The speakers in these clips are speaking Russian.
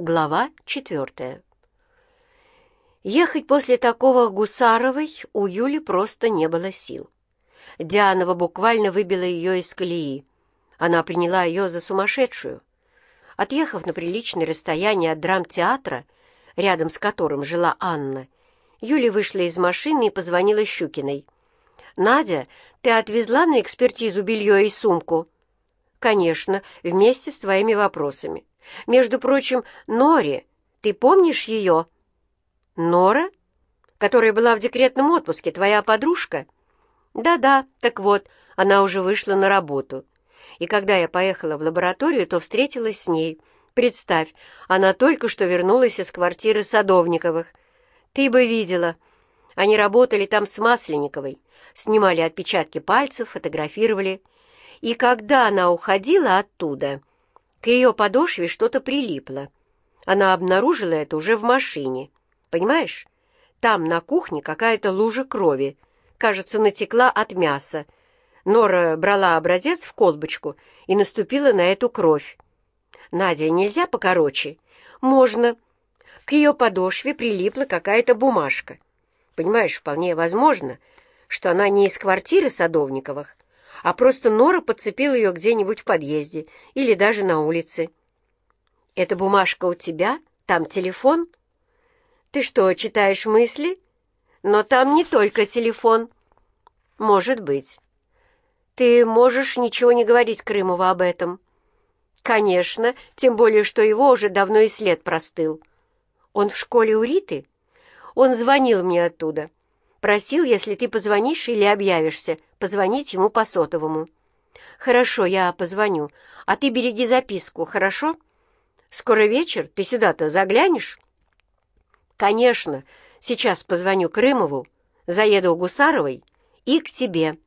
Глава четвертая. Ехать после такого Гусаровой у Юли просто не было сил. Дианова буквально выбила ее из колеи. Она приняла ее за сумасшедшую. Отъехав на приличное расстояние от драмтеатра, рядом с которым жила Анна, Юля вышла из машины и позвонила Щукиной. «Надя, ты отвезла на экспертизу белье и сумку?» «Конечно, вместе с твоими вопросами. Между прочим, Нори, ты помнишь ее?» «Нора? Которая была в декретном отпуске, твоя подружка?» «Да-да, так вот, она уже вышла на работу. И когда я поехала в лабораторию, то встретилась с ней. Представь, она только что вернулась из квартиры Садовниковых. Ты бы видела. Они работали там с Масленниковой, снимали отпечатки пальцев, фотографировали. И когда она уходила оттуда, к ее подошве что-то прилипло. Она обнаружила это уже в машине. Понимаешь? Там на кухне какая-то лужа крови. Кажется, натекла от мяса. Нора брала образец в колбочку и наступила на эту кровь. «Надя, нельзя покороче?» «Можно». К ее подошве прилипла какая-то бумажка. Понимаешь, вполне возможно, что она не из квартиры Садовниковых, а просто Нора подцепила ее где-нибудь в подъезде или даже на улице. «Эта бумажка у тебя? Там телефон?» «Ты что, читаешь мысли?» «Но там не только телефон». «Может быть». «Ты можешь ничего не говорить Крымову об этом?» «Конечно, тем более, что его уже давно и след простыл. Он в школе у Риты?» «Он звонил мне оттуда. Просил, если ты позвонишь или объявишься, позвонить ему по сотовому. Хорошо, я позвоню, а ты береги записку, хорошо? Скоро вечер, ты сюда-то заглянешь? Конечно, сейчас позвоню Крымову, заеду к Гусаровой и к тебе.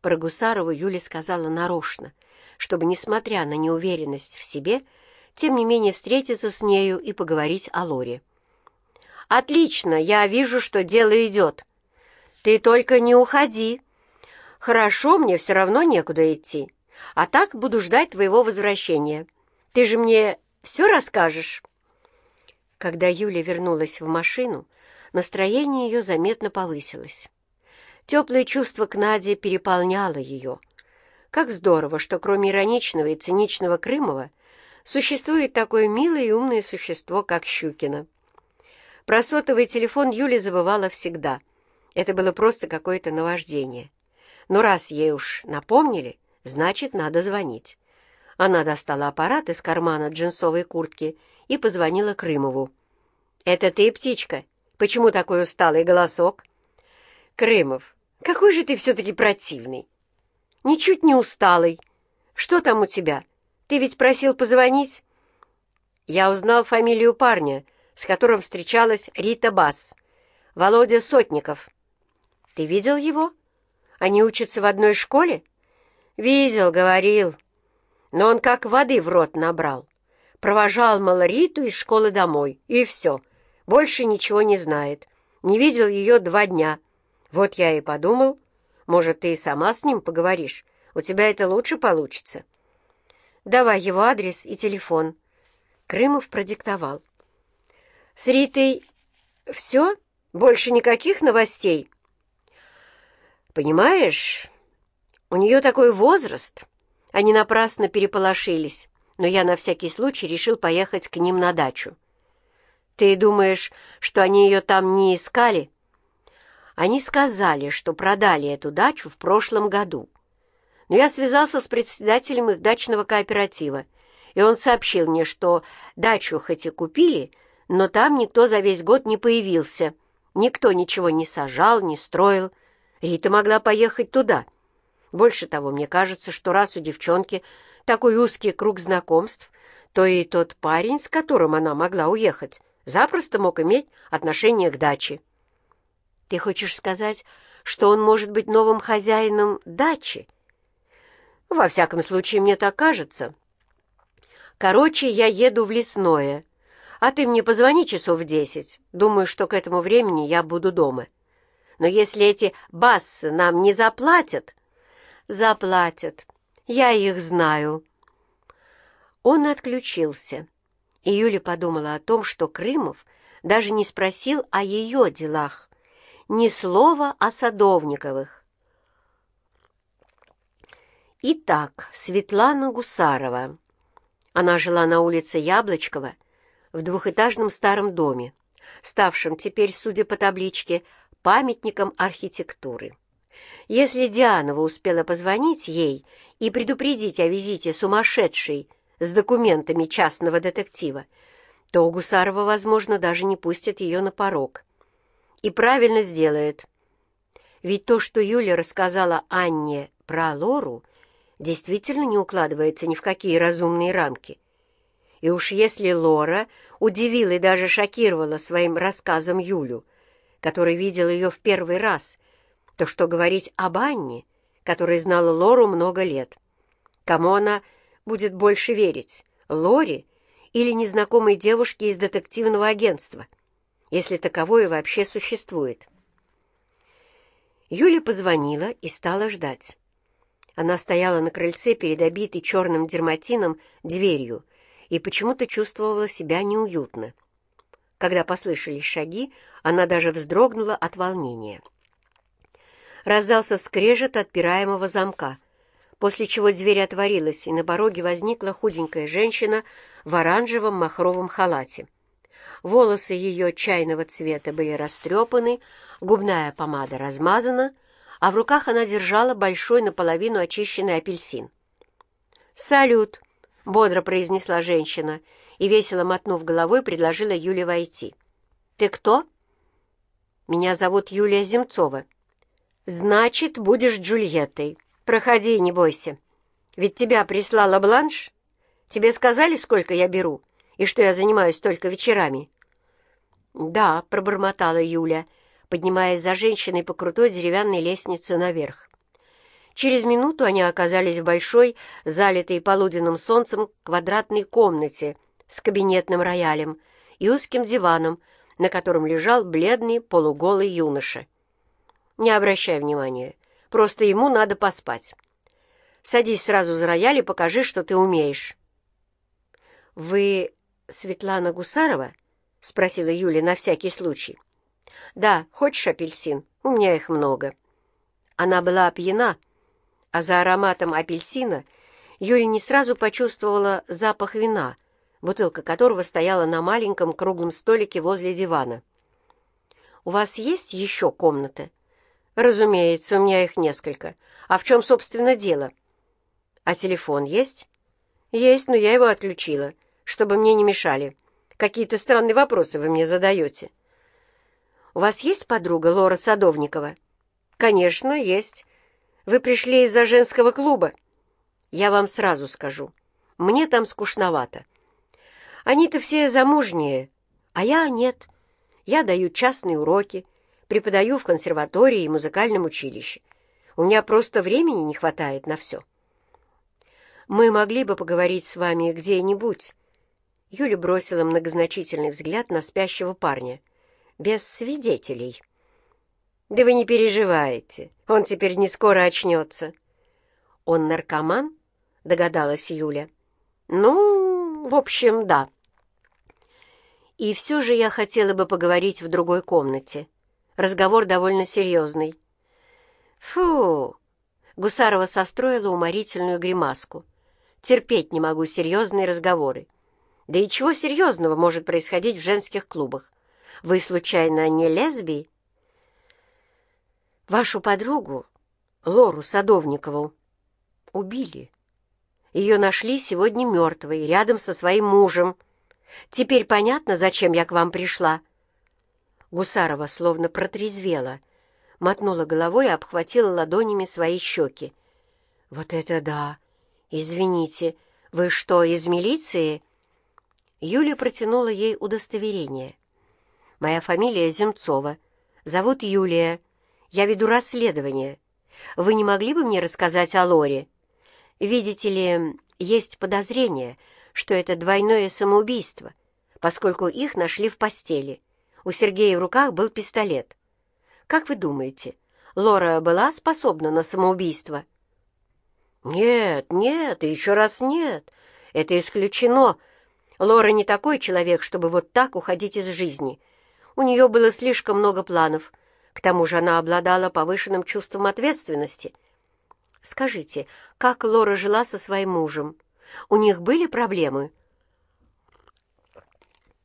Про Гусарову Юля сказала нарочно, чтобы, несмотря на неуверенность в себе, тем не менее встретиться с нею и поговорить о Лоре. «Отлично, я вижу, что дело идет. Ты только не уходи. Хорошо, мне все равно некуда идти. А так буду ждать твоего возвращения. Ты же мне все расскажешь?» Когда Юля вернулась в машину, настроение ее заметно повысилось. Теплое чувство к Наде переполняло ее. Как здорово, что кроме ироничного и циничного Крымова существует такое милое и умное существо, как Щукина. Про сотовый телефон Юля забывала всегда. Это было просто какое-то наваждение. Но раз ей уж напомнили, значит, надо звонить. Она достала аппарат из кармана джинсовой куртки и позвонила Крымову. «Это ты, птичка? Почему такой усталый голосок?» «Крымов, какой же ты все-таки противный!» «Ничуть не усталый. Что там у тебя? Ты ведь просил позвонить?» «Я узнал фамилию парня», с которым встречалась Рита Бас. Володя Сотников. Ты видел его? Они учатся в одной школе? Видел, говорил. Но он как воды в рот набрал. Провожал, мол, Риту из школы домой, и все. Больше ничего не знает. Не видел ее два дня. Вот я и подумал, может, ты и сама с ним поговоришь. У тебя это лучше получится. Давай его адрес и телефон. Крымов продиктовал. С Ритой все? Больше никаких новостей? Понимаешь, у нее такой возраст. Они напрасно переполошились, но я на всякий случай решил поехать к ним на дачу. Ты думаешь, что они ее там не искали? Они сказали, что продали эту дачу в прошлом году. Но я связался с председателем их дачного кооператива, и он сообщил мне, что дачу хоть и купили, но там никто за весь год не появился. Никто ничего не сажал, не строил. Рита могла поехать туда. Больше того, мне кажется, что раз у девчонки такой узкий круг знакомств, то и тот парень, с которым она могла уехать, запросто мог иметь отношение к даче. Ты хочешь сказать, что он может быть новым хозяином дачи? Во всяком случае, мне так кажется. Короче, я еду в лесное, а ты мне позвони часов в десять. Думаю, что к этому времени я буду дома. Но если эти бассы нам не заплатят... Заплатят. Я их знаю. Он отключился, И Юля подумала о том, что Крымов даже не спросил о ее делах, ни слова о Садовниковых. Итак, Светлана Гусарова. Она жила на улице Яблочкова в двухэтажном старом доме, ставшем теперь, судя по табличке, памятником архитектуры. Если Дианова успела позвонить ей и предупредить о визите сумасшедшей с документами частного детектива, то Гусарова, возможно, даже не пустит ее на порог. И правильно сделает. Ведь то, что Юля рассказала Анне про Лору, действительно не укладывается ни в какие разумные рамки. И уж если Лора удивила и даже шокировала своим рассказом Юлю, который видел ее в первый раз, то что говорить об Анне, которая знала Лору много лет? Кому она будет больше верить, Лоре или незнакомой девушке из детективного агентства, если таковое вообще существует? Юля позвонила и стала ждать. Она стояла на крыльце перед обитой черным дерматином дверью и почему-то чувствовала себя неуютно. Когда послышались шаги, она даже вздрогнула от волнения. Раздался скрежет отпираемого замка, после чего дверь отворилась, и на пороге возникла худенькая женщина в оранжевом махровом халате. Волосы ее чайного цвета были растрепаны, губная помада размазана, а в руках она держала большой наполовину очищенный апельсин. «Салют!» — бодро произнесла женщина и, весело мотнув головой, предложила Юле войти. «Ты кто?» «Меня зовут Юлия Земцова». «Значит, будешь Джульеттой. Проходи, не бойся. Ведь тебя прислала Бланш. Тебе сказали, сколько я беру, и что я занимаюсь только вечерами?» «Да», — пробормотала Юля, — поднимаясь за женщиной по крутой деревянной лестнице наверх. Через минуту они оказались в большой, залитой полуденным солнцем, квадратной комнате с кабинетным роялем и узким диваном, на котором лежал бледный полуголый юноша. «Не обращай внимания, просто ему надо поспать. Садись сразу за рояль и покажи, что ты умеешь». «Вы Светлана Гусарова?» — спросила Юля на всякий случай. «Да, хочешь апельсин? У меня их много». Она была опьяна, а за ароматом апельсина Юля не сразу почувствовала запах вина, бутылка которого стояла на маленьком круглом столике возле дивана. «У вас есть еще комнаты?» «Разумеется, у меня их несколько. А в чем, собственно, дело?» «А телефон есть?» «Есть, но я его отключила, чтобы мне не мешали. Какие-то странные вопросы вы мне задаете». У вас есть подруга Лора Садовникова? Конечно, есть. Вы пришли из-за женского клуба? Я вам сразу скажу. Мне там скучновато. Они-то все замужние, а я нет. Я даю частные уроки, преподаю в консерватории и музыкальном училище. У меня просто времени не хватает на все. Мы могли бы поговорить с вами где-нибудь. Юля бросила многозначительный взгляд на спящего парня без свидетелей. Да вы не переживайте, он теперь не скоро очнется. Он наркоман? Догадалась Юля. Ну, в общем, да. И все же я хотела бы поговорить в другой комнате. Разговор довольно серьезный. Фу! Гусарова состроила уморительную гримаску. Терпеть не могу серьезные разговоры. Да и чего серьезного может происходить в женских клубах? Вы, случайно, не лесби? Вашу подругу, Лору Садовникову, убили. Ее нашли сегодня мертвой, рядом со своим мужем. Теперь понятно, зачем я к вам пришла?» Гусарова словно протрезвела, мотнула головой и обхватила ладонями свои щеки. «Вот это да! Извините, вы что, из милиции?» Юля протянула ей удостоверение. Моя фамилия Земцова. Зовут Юлия. Я веду расследование. Вы не могли бы мне рассказать о Лоре? Видите ли, есть подозрение, что это двойное самоубийство, поскольку их нашли в постели. У Сергея в руках был пистолет. Как вы думаете, Лора была способна на самоубийство? Нет, нет, и еще раз нет. Это исключено. Лора не такой человек, чтобы вот так уходить из жизни. У нее было слишком много планов. К тому же она обладала повышенным чувством ответственности. Скажите, как Лора жила со своим мужем? У них были проблемы?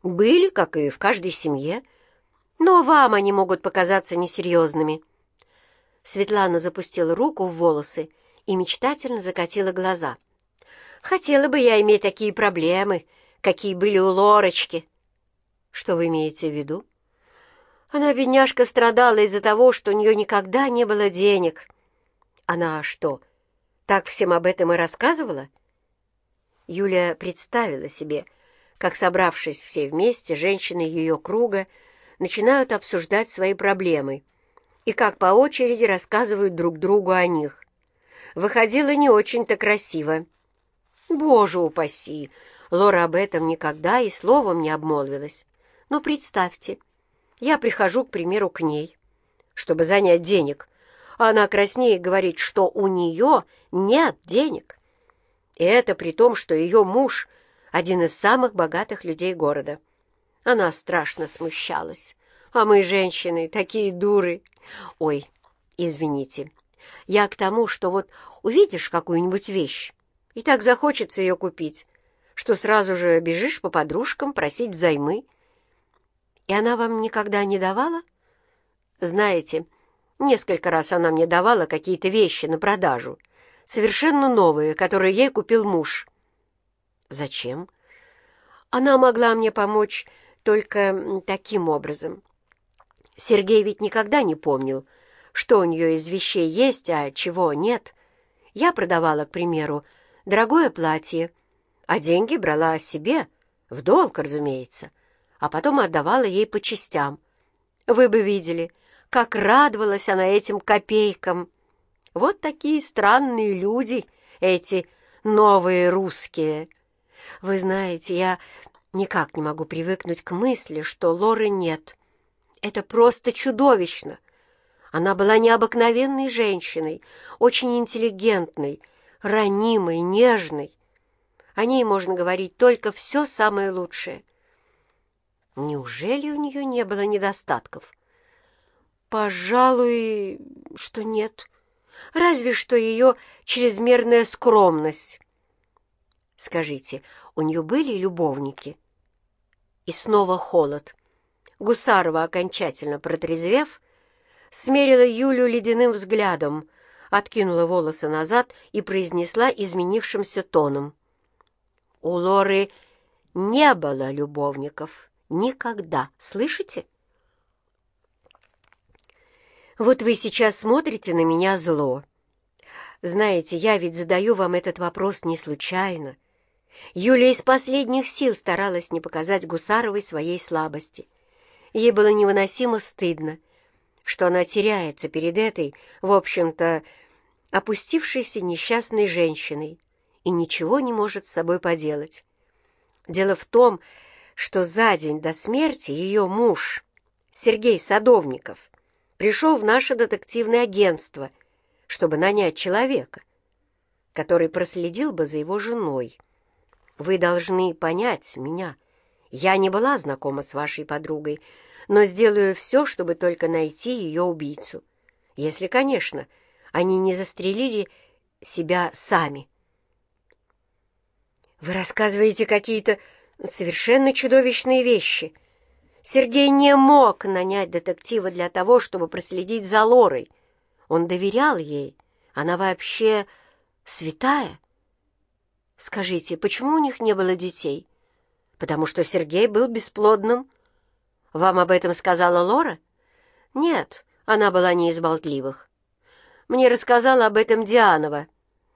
Были, как и в каждой семье. Но вам они могут показаться несерьезными. Светлана запустила руку в волосы и мечтательно закатила глаза. «Хотела бы я иметь такие проблемы, какие были у Лорочки». «Что вы имеете в виду?» Она, бедняжка, страдала из-за того, что у нее никогда не было денег. Она что, так всем об этом и рассказывала? Юлия представила себе, как, собравшись все вместе, женщины ее круга начинают обсуждать свои проблемы и как по очереди рассказывают друг другу о них. Выходило не очень-то красиво. Боже упаси! Лора об этом никогда и словом не обмолвилась. Но представьте, я прихожу, к примеру, к ней, чтобы занять денег, она краснеет и говорит, что у нее нет денег. И это при том, что ее муж — один из самых богатых людей города. Она страшно смущалась. А мы, женщины, такие дуры. Ой, извините. Я к тому, что вот увидишь какую-нибудь вещь, и так захочется ее купить, что сразу же бежишь по подружкам просить взаймы. И она вам никогда не давала? Знаете, несколько раз она мне давала какие-то вещи на продажу, совершенно новые, которые ей купил муж. Зачем? Она могла мне помочь только таким образом. Сергей ведь никогда не помнил, что у нее из вещей есть, а чего нет. Я продавала, к примеру, дорогое платье, а деньги брала себе, в долг, разумеется а потом отдавала ей по частям. Вы бы видели, как радовалась она этим копейкам. Вот такие странные люди, эти новые русские. Вы знаете, я никак не могу привыкнуть к мысли, что Лоры нет. Это просто чудовищно. Она была необыкновенной женщиной, очень интеллигентной, ранимой, нежной. О ней можно говорить только все самое лучшее — Неужели у нее не было недостатков? Пожалуй, что нет. Разве что ее чрезмерная скромность. Скажите, у нее были любовники? И снова холод. Гусарова, окончательно протрезвев, смерила Юлю ледяным взглядом, откинула волосы назад и произнесла изменившимся тоном. «У Лоры не было любовников». Никогда. Слышите? Вот вы сейчас смотрите на меня зло. Знаете, я ведь задаю вам этот вопрос не случайно. Юлия из последних сил старалась не показать Гусаровой своей слабости. Ей было невыносимо стыдно, что она теряется перед этой, в общем-то, опустившейся несчастной женщиной и ничего не может с собой поделать. Дело в том, что за день до смерти ее муж, Сергей Садовников, пришел в наше детективное агентство, чтобы нанять человека, который проследил бы за его женой. Вы должны понять меня. Я не была знакома с вашей подругой, но сделаю все, чтобы только найти ее убийцу. Если, конечно, они не застрелили себя сами. Вы рассказываете какие-то совершенно чудовищные вещи. Сергей не мог нанять детектива для того, чтобы проследить за Лорой. Он доверял ей. Она вообще святая. Скажите, почему у них не было детей? Потому что Сергей был бесплодным. Вам об этом сказала Лора? Нет, она была не из болтливых. Мне рассказала об этом Дианова,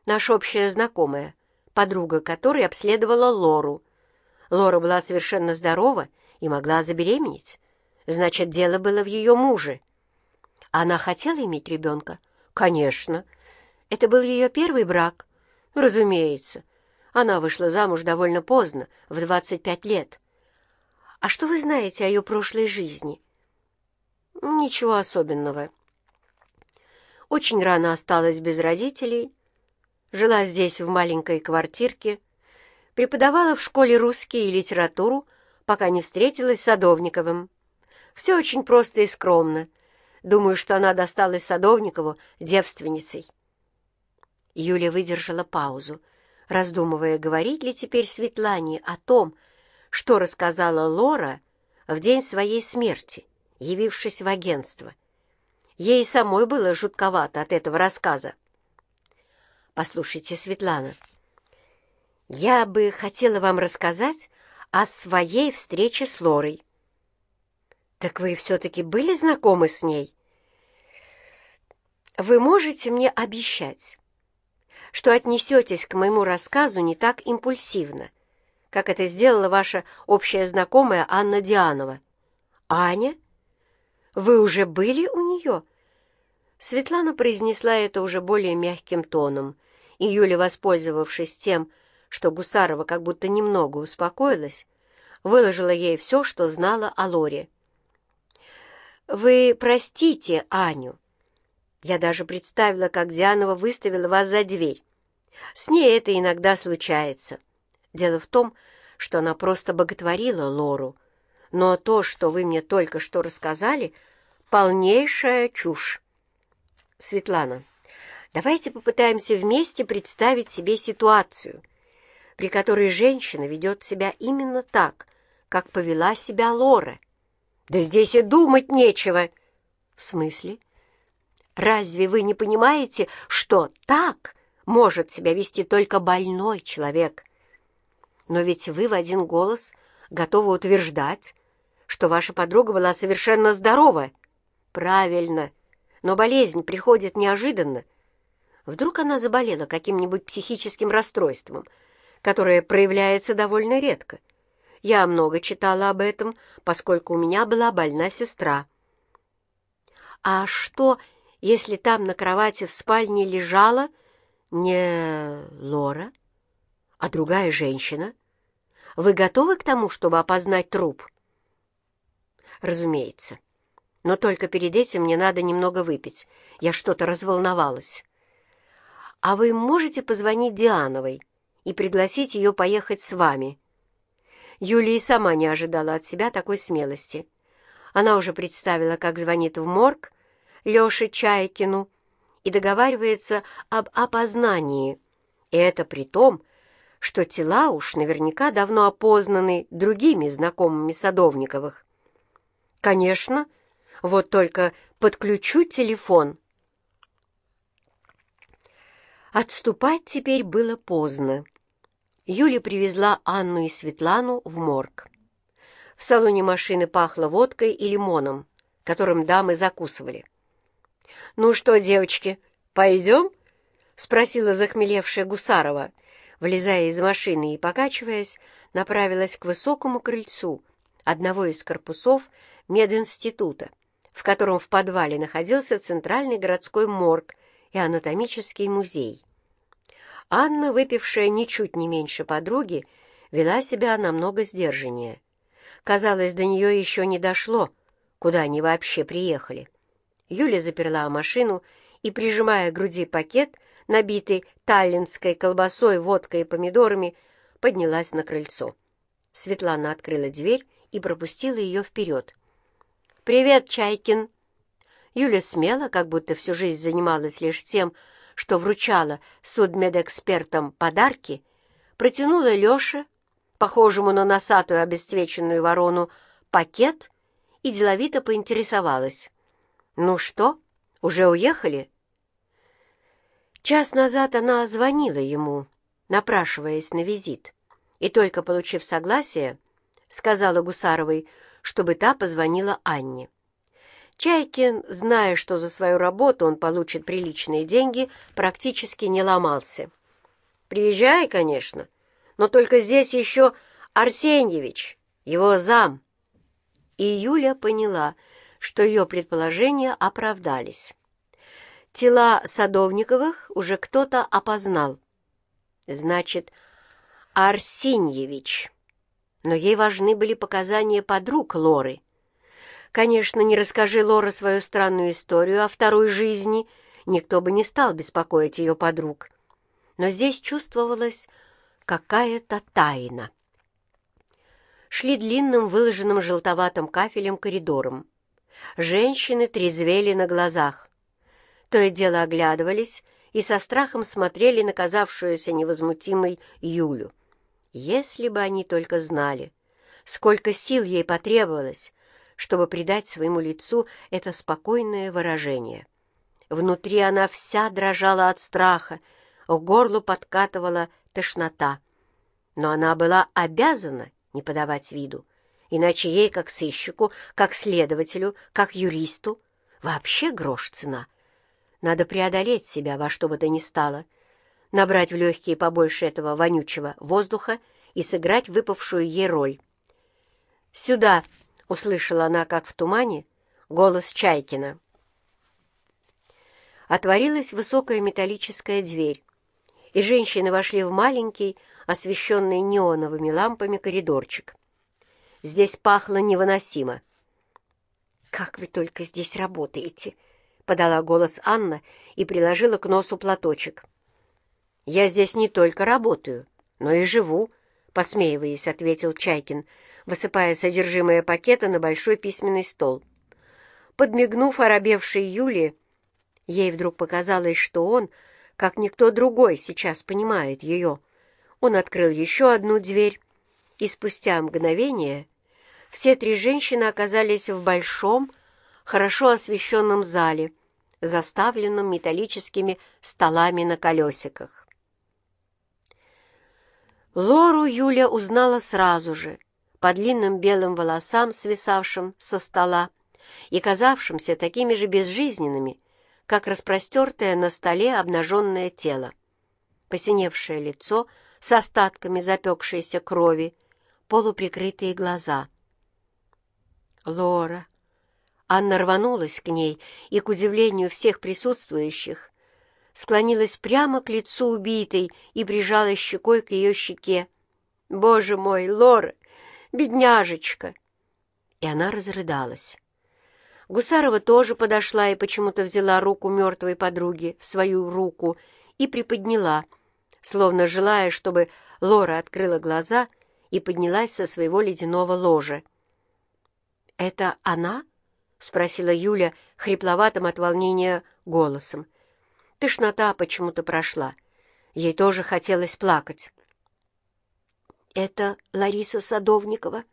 наша общая знакомая, подруга которой обследовала Лору. Лора была совершенно здорова и могла забеременеть. Значит, дело было в ее муже. Она хотела иметь ребенка? Конечно. Это был ее первый брак? Разумеется. Она вышла замуж довольно поздно, в 25 лет. А что вы знаете о ее прошлой жизни? Ничего особенного. Очень рано осталась без родителей, жила здесь в маленькой квартирке, Преподавала в школе русский и литературу, пока не встретилась с Садовниковым. Все очень просто и скромно. Думаю, что она досталась Садовникову девственницей. Юля выдержала паузу, раздумывая, говорить ли теперь Светлане о том, что рассказала Лора в день своей смерти, явившись в агентство. Ей самой было жутковато от этого рассказа. «Послушайте, Светлана, я бы хотела вам рассказать о своей встрече с Лорой». «Так вы все-таки были знакомы с ней?» «Вы можете мне обещать, что отнесетесь к моему рассказу не так импульсивно, как это сделала ваша общая знакомая Анна Дианова. «Аня? Вы уже были у нее?» Светлана произнесла это уже более мягким тоном, и Юля, воспользовавшись тем, что Гусарова как будто немного успокоилась, выложила ей все, что знала о Лоре. «Вы простите Аню. Я даже представила, как Дианова выставила вас за дверь. С ней это иногда случается. Дело в том, что она просто боготворила Лору. Но то, что вы мне только что рассказали, полнейшая чушь. Светлана, давайте попытаемся вместе представить себе ситуацию, при которой женщина ведет себя именно так, как повела себя Лора. Да здесь и думать нечего. В смысле? Разве вы не понимаете, что так может себя вести только больной человек? Но ведь вы в один голос готовы утверждать, что ваша подруга была совершенно здорова. Правильно, но болезнь приходит неожиданно. Вдруг она заболела каким-нибудь психическим расстройством, которое проявляется довольно редко. Я много читала об этом, поскольку у меня была больна сестра. А что, если там на кровати в спальне лежала не Лора, а другая женщина? Вы готовы к тому, чтобы опознать труп? Разумеется. Но только перед этим мне надо немного выпить. Я что-то разволновалась. А вы можете позвонить Диановой и пригласить ее поехать с вами? Юлия сама не ожидала от себя такой смелости. Она уже представила, как звонит в морг Леше Чайкину и договаривается об опознании. И это при том, что тела уж наверняка давно опознаны другими знакомыми Садовниковых. Конечно, вот только подключу телефон. Отступать теперь было поздно. Юля привезла Анну и Светлану в морг. В салоне машины пахло водкой и лимоном, которым дамы закусывали. «Ну что, девочки, пойдем?» — спросила захмелевшая Гусарова — влезая из машины и покачиваясь, направилась к высокому крыльцу одного из корпусов мединститута, в котором в подвале находился центральный городской морг и анатомический музей. Анна, выпившая ничуть не меньше подруги, вела себя намного сдержаннее. Казалось, до нее еще не дошло, куда они вообще приехали. Юля заперла машину и, прижимая к груди пакет, набитый таллинской колбасой, водкой и помидорами, поднялась на крыльцо. Светлана открыла дверь и пропустила ее вперед. «Привет, Чайкин!» Юля смело, как будто всю жизнь занималась лишь тем, что вручала судмедэкспертам подарки, протянула Леше, похожему на носатую обесцвеченную ворону, пакет и деловито поинтересовалась. «Ну что, уже уехали?» Час назад она звонила ему, напрашиваясь на визит, и только получив согласие, сказала Гусаровой, чтобы та позвонила Анне. Чайкин, зная, что за свою работу он получит приличные деньги, практически не ломался. «Приезжай, конечно, но только здесь еще Арсеньевич, его зам». И Юля поняла, что ее предположения оправдались. Тела Садовниковых уже кто-то опознал. Значит, Арсеньевич. Но ей важны были показания подруг Лоры. Конечно, не расскажи Лора свою странную историю о второй жизни, никто бы не стал беспокоить ее подруг. Но здесь чувствовалась какая-то тайна. Шли длинным, выложенным желтоватым кафелем коридором. Женщины трезвели на глазах. То и дело оглядывались и со страхом смотрели на казавшуюся невозмутимой Юлю. Если бы они только знали, сколько сил ей потребовалось, чтобы придать своему лицу это спокойное выражение. Внутри она вся дрожала от страха, к горлу подкатывала тошнота. Но она была обязана не подавать виду, иначе ей, как сыщику, как следователю, как юристу, вообще грош цена. Надо преодолеть себя во что бы то ни стало, набрать в легкие побольше этого вонючего воздуха и сыграть выпавшую ей роль. «Сюда!» — услышала она, как в тумане, голос Чайкина. Отворилась высокая металлическая дверь, и женщины вошли в маленький, освещенный неоновыми лампами коридорчик. Здесь пахло невыносимо. «Как вы только здесь работаете!» — подала голос Анна и приложила к носу платочек. «Я здесь не только работаю, но и живу», — посмеиваясь, ответил Чайкин, высыпая содержимое пакета на большой письменный стол. Подмигнув оробевшей Юле, ей вдруг показалось, что он, как никто другой, сейчас понимает ее. Он открыл еще одну дверь, и спустя мгновение все три женщины оказались в большом, хорошо освещенном зале, заставленном металлическими столами на колесиках. Лору Юля узнала сразу же, по длинным белым волосам, свисавшим со стола и казавшимся такими же безжизненными, как распростертое на столе обнаженное тело. Посиневшее лицо с остатками запекшейся крови, полуприкрытые глаза — Лора. Анна рванулась к ней и, к удивлению всех присутствующих, склонилась прямо к лицу убитой и прижала щекой к ее щеке. «Боже мой, Лора! Бедняжечка!» И она разрыдалась. Гусарова тоже подошла и почему-то взяла руку мертвой подруги в свою руку и приподняла, словно желая, чтобы Лора открыла глаза и поднялась со своего ледяного ложа. «Это она?» — спросила Юля хрипловатым от волнения голосом. Тошнота почему-то прошла. Ей тоже хотелось плакать. «Это Лариса Садовникова?»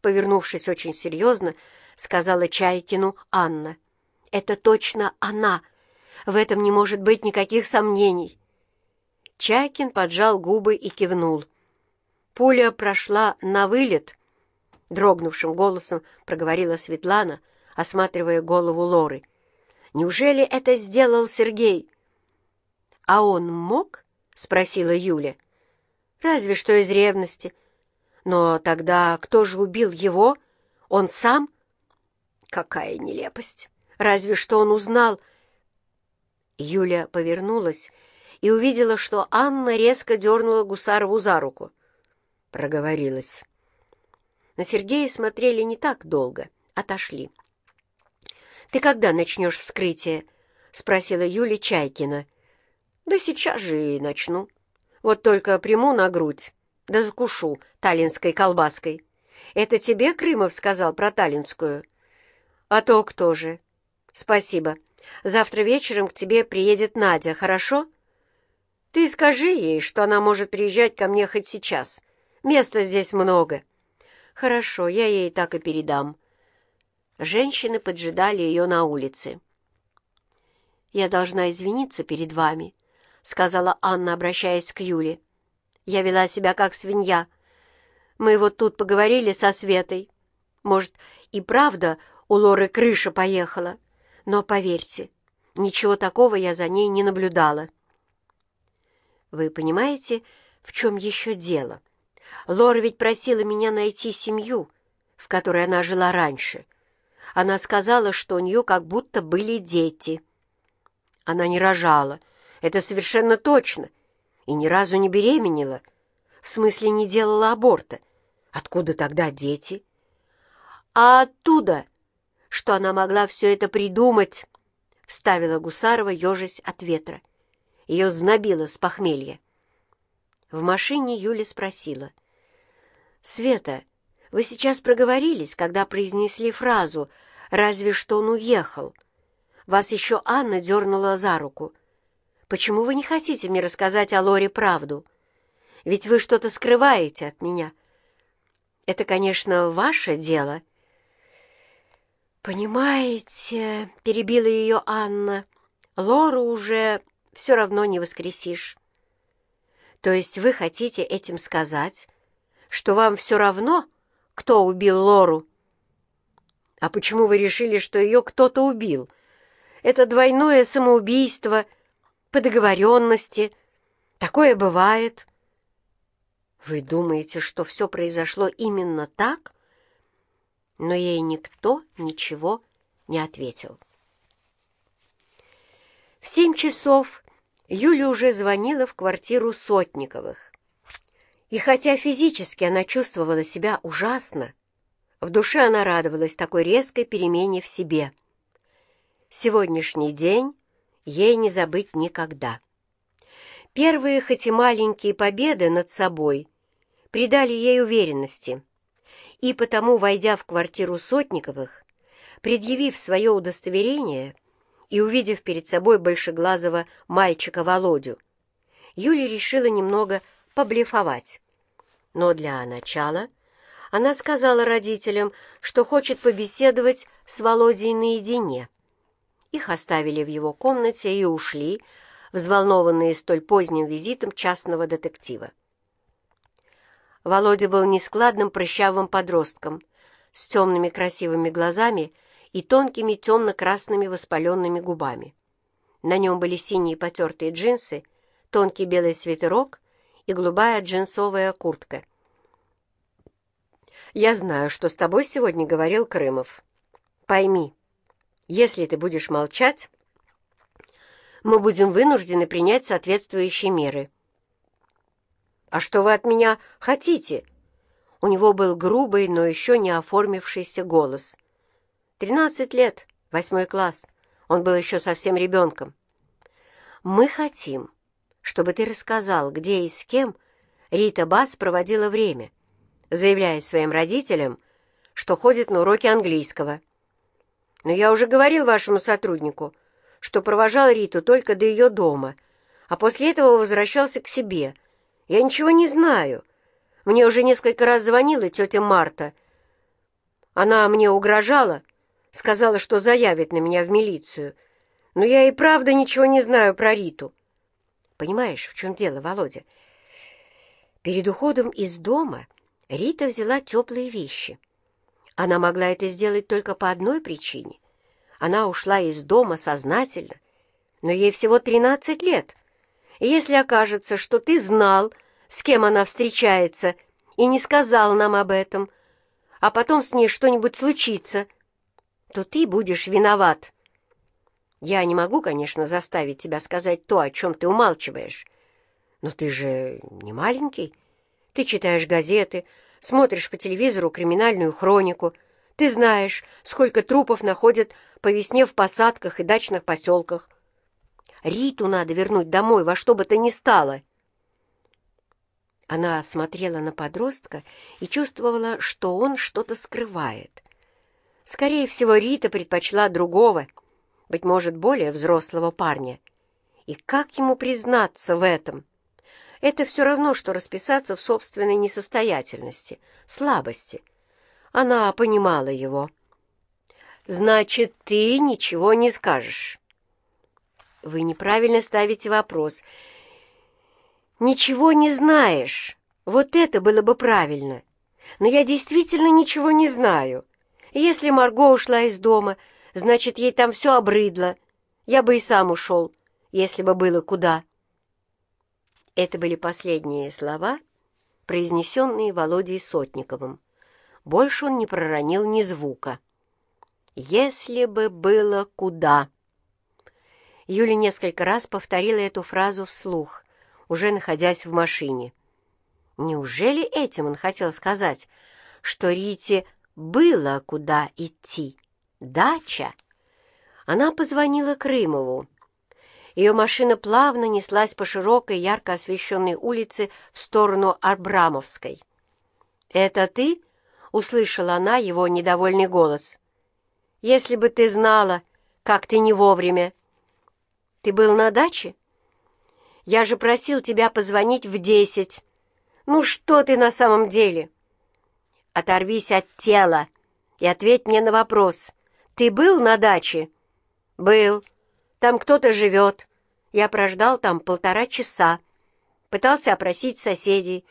Повернувшись очень серьезно, сказала Чайкину Анна. «Это точно она. В этом не может быть никаких сомнений». Чайкин поджал губы и кивнул. Пуля прошла на вылет — дрогнувшим голосом проговорила Светлана, осматривая голову Лоры. «Неужели это сделал Сергей?» «А он мог?» — спросила Юля. «Разве что из ревности. Но тогда кто же убил его? Он сам?» «Какая нелепость! Разве что он узнал...» Юля повернулась и увидела, что Анна резко дернула Гусарову за руку. Проговорилась. На Сергея смотрели не так долго, отошли. «Ты когда начнешь вскрытие?» — спросила Юля Чайкина. «Да сейчас же и начну. Вот только приму на грудь, да закушу таллинской колбаской. Это тебе Крымов сказал про таллинскую?» «А то кто же?» «Спасибо. Завтра вечером к тебе приедет Надя, хорошо?» «Ты скажи ей, что она может приезжать ко мне хоть сейчас. Места здесь много». «Хорошо, я ей так и передам». Женщины поджидали ее на улице. «Я должна извиниться перед вами», — сказала Анна, обращаясь к Юле. «Я вела себя как свинья. Мы вот тут поговорили со Светой. Может, и правда у Лоры крыша поехала, но, поверьте, ничего такого я за ней не наблюдала». «Вы понимаете, в чем еще дело?» Лора ведь просила меня найти семью, в которой она жила раньше. Она сказала, что у нее как будто были дети. Она не рожала, это совершенно точно, и ни разу не беременела. В смысле, не делала аборта. Откуда тогда дети? А оттуда, что она могла все это придумать, — вставила Гусарова, ежась от ветра. Ее знобило с похмелья. В машине Юля спросила. «Света, вы сейчас проговорились, когда произнесли фразу «разве что он уехал». Вас еще Анна дернула за руку. Почему вы не хотите мне рассказать о Лоре правду? Ведь вы что-то скрываете от меня. Это, конечно, ваше дело». «Понимаете», — перебила ее Анна, — «Лору уже все равно не воскресишь». «То есть вы хотите этим сказать, что вам все равно, кто убил Лору?» «А почему вы решили, что ее кто-то убил? Это двойное самоубийство по договоренности. Такое бывает». «Вы думаете, что все произошло именно так?» но ей никто ничего не ответил. В семь часов Юля уже звонила в квартиру Сотниковых. И хотя физически она чувствовала себя ужасно, в душе она радовалась такой резкой перемене в себе. Сегодняшний день ей не забыть никогда. Первые, хоть и маленькие победы над собой придали ей уверенности — и потому, войдя в квартиру Сотниковых, предъявив свое удостоверение и увидев перед собой большеглазого мальчика Володю, Юля решила немного поблефовать. Но для начала она сказала родителям, что хочет побеседовать с Володей наедине. Их оставили в его комнате и ушли, взволнованные столь поздним визитом частного детектива. Володя был нескладным прыщавым подростком с темными красивыми глазами и тонкими темно-красными воспаленными губами. На нем были синие потертые джинсы, тонкий белый свитерок и голубая джинсовая куртка. «Я знаю, что с тобой сегодня говорил Крымов. Пойми, если ты будешь молчать, мы будем вынуждены принять соответствующие меры». «А что вы от меня хотите?» У него был грубый, но еще не оформившийся голос. «Тринадцать лет, восьмой класс. Он был еще совсем ребенком. Мы хотим, чтобы ты рассказал, где и с кем Рита Бас проводила время, заявляя своим родителям, что ходит на уроки английского. Но я уже говорил вашему сотруднику, что провожал Риту только до ее дома, а после этого возвращался к себе — я ничего не знаю. Мне уже несколько раз звонила тетя Марта. Она мне угрожала, сказала, что заявит на меня в милицию. Но я и правда ничего не знаю про Риту. Понимаешь, в чем дело, Володя? Перед уходом из дома Рита взяла теплые вещи. Она могла это сделать только по одной причине. Она ушла из дома сознательно, но ей всего тринадцать лет — и если окажется, что ты знал, с кем она встречается, и не сказал нам об этом, а потом с ней что-нибудь случится, то ты будешь виноват. Я не могу, конечно, заставить тебя сказать то, о чем ты умалчиваешь. Но ты же не маленький. Ты читаешь газеты, смотришь по телевизору криминальную хронику. Ты знаешь, сколько трупов находят по весне в посадках и дачных поселках. Риту надо вернуть домой во что бы то ни стало. Она смотрела на подростка и чувствовала, что он что-то скрывает. Скорее всего, Рита предпочла другого, быть может, более взрослого парня. И как ему признаться в этом? Это все равно, что расписаться в собственной несостоятельности, слабости. Она понимала его. «Значит, ты ничего не скажешь?» Вы неправильно ставите вопрос. Ничего не знаешь. Вот это было бы правильно. Но я действительно ничего не знаю. Если Марго ушла из дома, значит, ей там все обрыдло. Я бы и сам ушел, если бы было куда. Это были последние слова, произнесенные Володей Сотниковым. Больше он не проронил ни звука. «Если бы было куда». Юля несколько раз повторила эту фразу вслух, уже находясь в машине. Неужели этим он хотел сказать, что Рите было куда идти? Дача? Она позвонила Крымову. Ее машина плавно неслась по широкой, ярко освещенной улице в сторону Арбрамовской. «Это ты?» — услышала она его недовольный голос. «Если бы ты знала, как ты не вовремя!» «Ты был на даче?» «Я же просил тебя позвонить в десять. Ну что ты на самом деле?» «Оторвись от тела и ответь мне на вопрос. Ты был на даче?» «Был. Там кто-то живет. Я прождал там полтора часа. Пытался опросить соседей,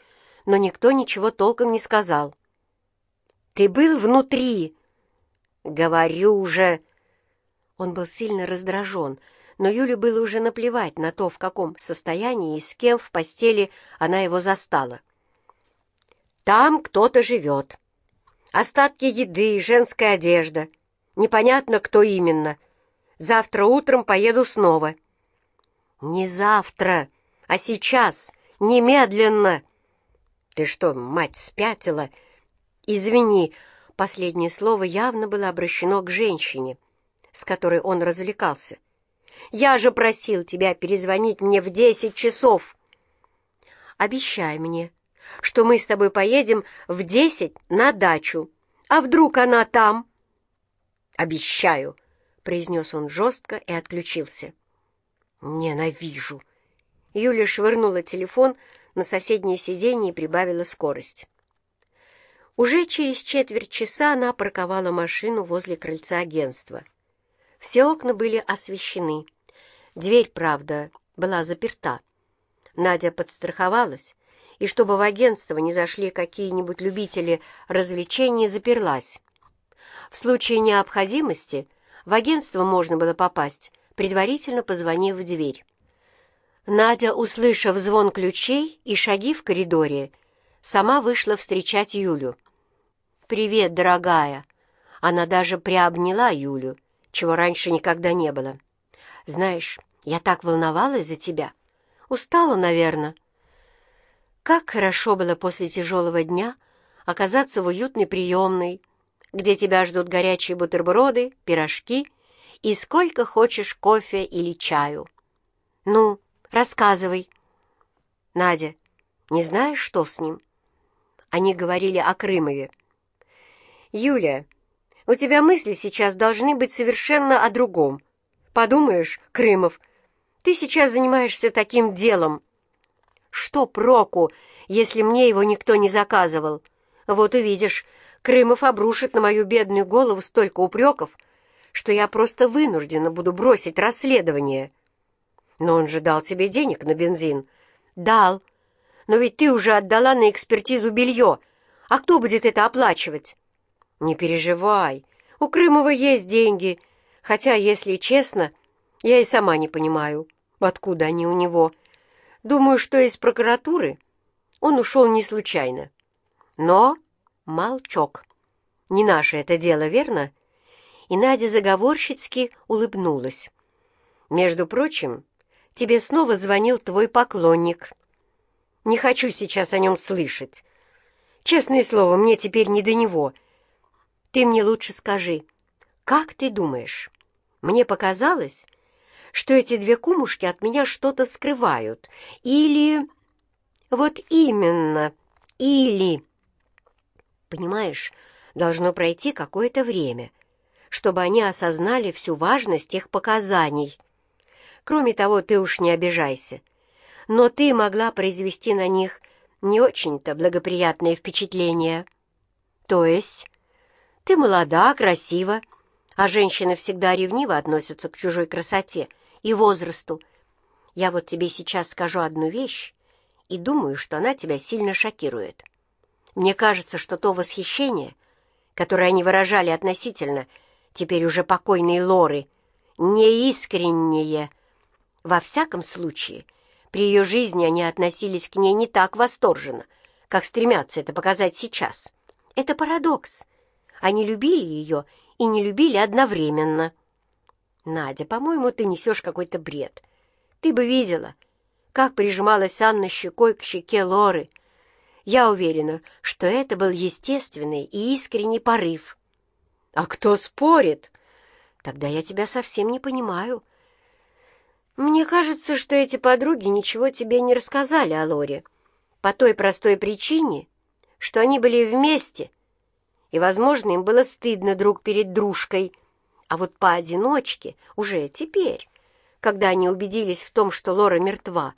но никто ничего толком не сказал. «Ты был внутри?» «Говорю уже!» Он был сильно раздражен, но Юле было уже наплевать на то, в каком состоянии и с кем в постели она его застала. «Там кто-то живет. Остатки еды, женская одежда. Непонятно, кто именно. Завтра утром поеду снова». «Не завтра, а сейчас, немедленно!» «Ты что, мать, спятила?» «Извини», последнее слово явно было обращено к женщине, с которой он развлекался. «Я же просил тебя перезвонить мне в десять часов!» «Обещай мне, что мы с тобой поедем в десять на дачу. А вдруг она там?» «Обещаю!» Произнес он жестко и отключился. «Ненавижу!» Юля швырнула телефон на соседнее сиденье и прибавила скорость. Уже через четверть часа она парковала машину возле крыльца агентства. Все окна были освещены. Дверь, правда, была заперта. Надя подстраховалась, и чтобы в агентство не зашли какие-нибудь любители развлечений, заперлась. В случае необходимости в агентство можно было попасть, предварительно позвонив в дверь. Надя, услышав звон ключей и шаги в коридоре, сама вышла встречать Юлю. «Привет, дорогая!» Она даже приобняла Юлю, чего раньше никогда не было. «Знаешь, я так волновалась за тебя. Устала, наверное». Как хорошо было после тяжелого дня оказаться в уютной приемной, где тебя ждут горячие бутерброды, пирожки и сколько хочешь кофе или чаю. Ну, рассказывай. Надя, не знаешь, что с ним? Они говорили о Крымове. Юля, у тебя мысли сейчас должны быть совершенно о другом. Подумаешь, Крымов, ты сейчас занимаешься таким делом. Что проку, если мне его никто не заказывал? Вот увидишь, Крымов обрушит на мою бедную голову столько упреков, что я просто вынуждена буду бросить расследование. Но он же дал тебе денег на бензин. Дал. Но ведь ты уже отдала на экспертизу белье. А кто будет это оплачивать? Не переживай. У Крымова есть деньги. Хотя, если честно, я и сама не понимаю, откуда они у него. Думаю, что из прокуратуры он ушел не случайно. Но Молчок. Не наше это дело, верно? И Надя заговорщицки улыбнулась. Между прочим, тебе снова звонил твой поклонник. Не хочу сейчас о нем слышать. Честное слово, мне теперь не до него. Ты мне лучше скажи, как ты думаешь? Мне показалось, что эти две кумушки от меня что-то скрывают. Или... Вот именно, или... Понимаешь, должно пройти какое-то время, чтобы они осознали всю важность их показаний. Кроме того, ты уж не обижайся. Но ты могла произвести на них не очень-то благоприятное впечатление. То есть ты молода, красива, а женщины всегда ревниво относятся к чужой красоте и возрасту. Я вот тебе сейчас скажу одну вещь и думаю, что она тебя сильно шокирует. Мне кажется, что то восхищение, которое они выражали относительно теперь уже покойной Лоры, неискреннее. Во всяком случае, при ее жизни они относились к ней не так восторженно, как стремятся это показать сейчас. Это парадокс. Они любили ее и не любили одновременно. Надя, по-моему, ты несешь какой-то бред. Ты бы видела, как прижималась Анна щекой к щеке Лоры, я уверена, что это был естественный и искренний порыв. А кто спорит? Тогда я тебя совсем не понимаю. Мне кажется, что эти подруги ничего тебе не рассказали о Лоре. По той простой причине, что они были вместе, и, возможно, им было стыдно друг перед дружкой. А вот поодиночке, уже теперь, когда они убедились в том, что Лора мертва,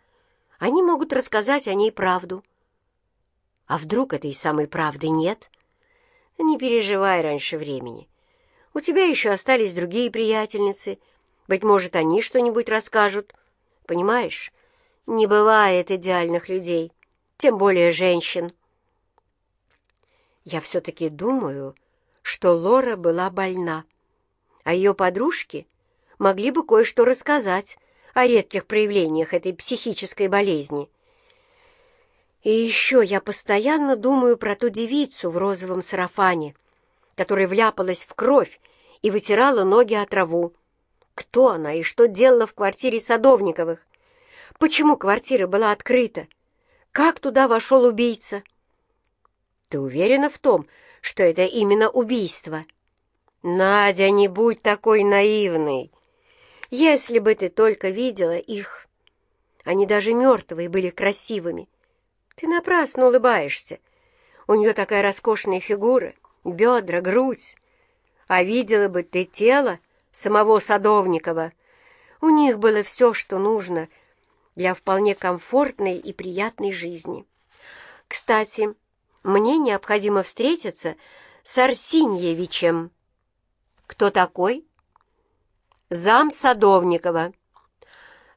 они могут рассказать о ней правду. А вдруг этой самой правды нет? Не переживай раньше времени. У тебя еще остались другие приятельницы. Быть может, они что-нибудь расскажут. Понимаешь, не бывает идеальных людей, тем более женщин. Я все-таки думаю, что Лора была больна, а ее подружки могли бы кое-что рассказать о редких проявлениях этой психической болезни. И еще я постоянно думаю про ту девицу в розовом сарафане, которая вляпалась в кровь и вытирала ноги от траву. Кто она и что делала в квартире Садовниковых? Почему квартира была открыта? Как туда вошел убийца? Ты уверена в том, что это именно убийство? Надя, не будь такой наивной. Если бы ты только видела их. Они даже мертвые были красивыми. Ты напрасно улыбаешься. У нее такая роскошная фигура, бедра, грудь. А видела бы ты тело самого Садовникова. У них было все, что нужно для вполне комфортной и приятной жизни. Кстати, мне необходимо встретиться с Арсиньевичем. Кто такой? Зам Садовникова.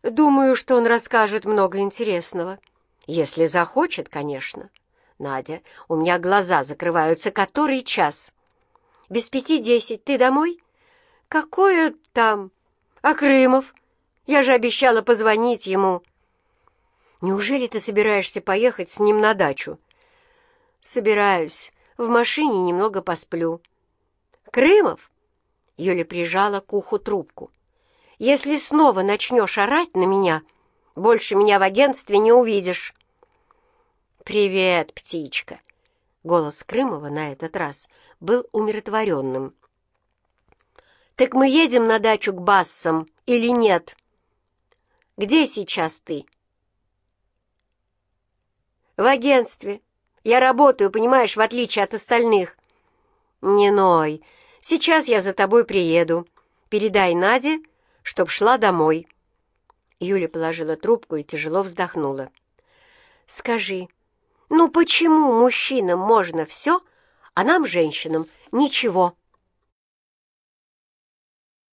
Думаю, что он расскажет много интересного. Если захочет, конечно. Надя, у меня глаза закрываются который час? Без пяти десять. Ты домой? Какое там? А Крымов? Я же обещала позвонить ему. Неужели ты собираешься поехать с ним на дачу? «Собираюсь. В машине немного посплю». «Крымов?» Юля прижала к уху трубку. «Если снова начнешь орать на меня, больше меня в агентстве не увидишь». «Привет, птичка!» Голос Крымова на этот раз был умиротворенным. «Так мы едем на дачу к Бассам или нет?» «Где сейчас ты?» «В агентстве. Я работаю, понимаешь, в отличие от остальных. Не ной. Сейчас я за тобой приеду. Передай Наде, чтоб шла домой. Юля положила трубку и тяжело вздохнула. Скажи, ну почему мужчинам можно все, а нам, женщинам, ничего?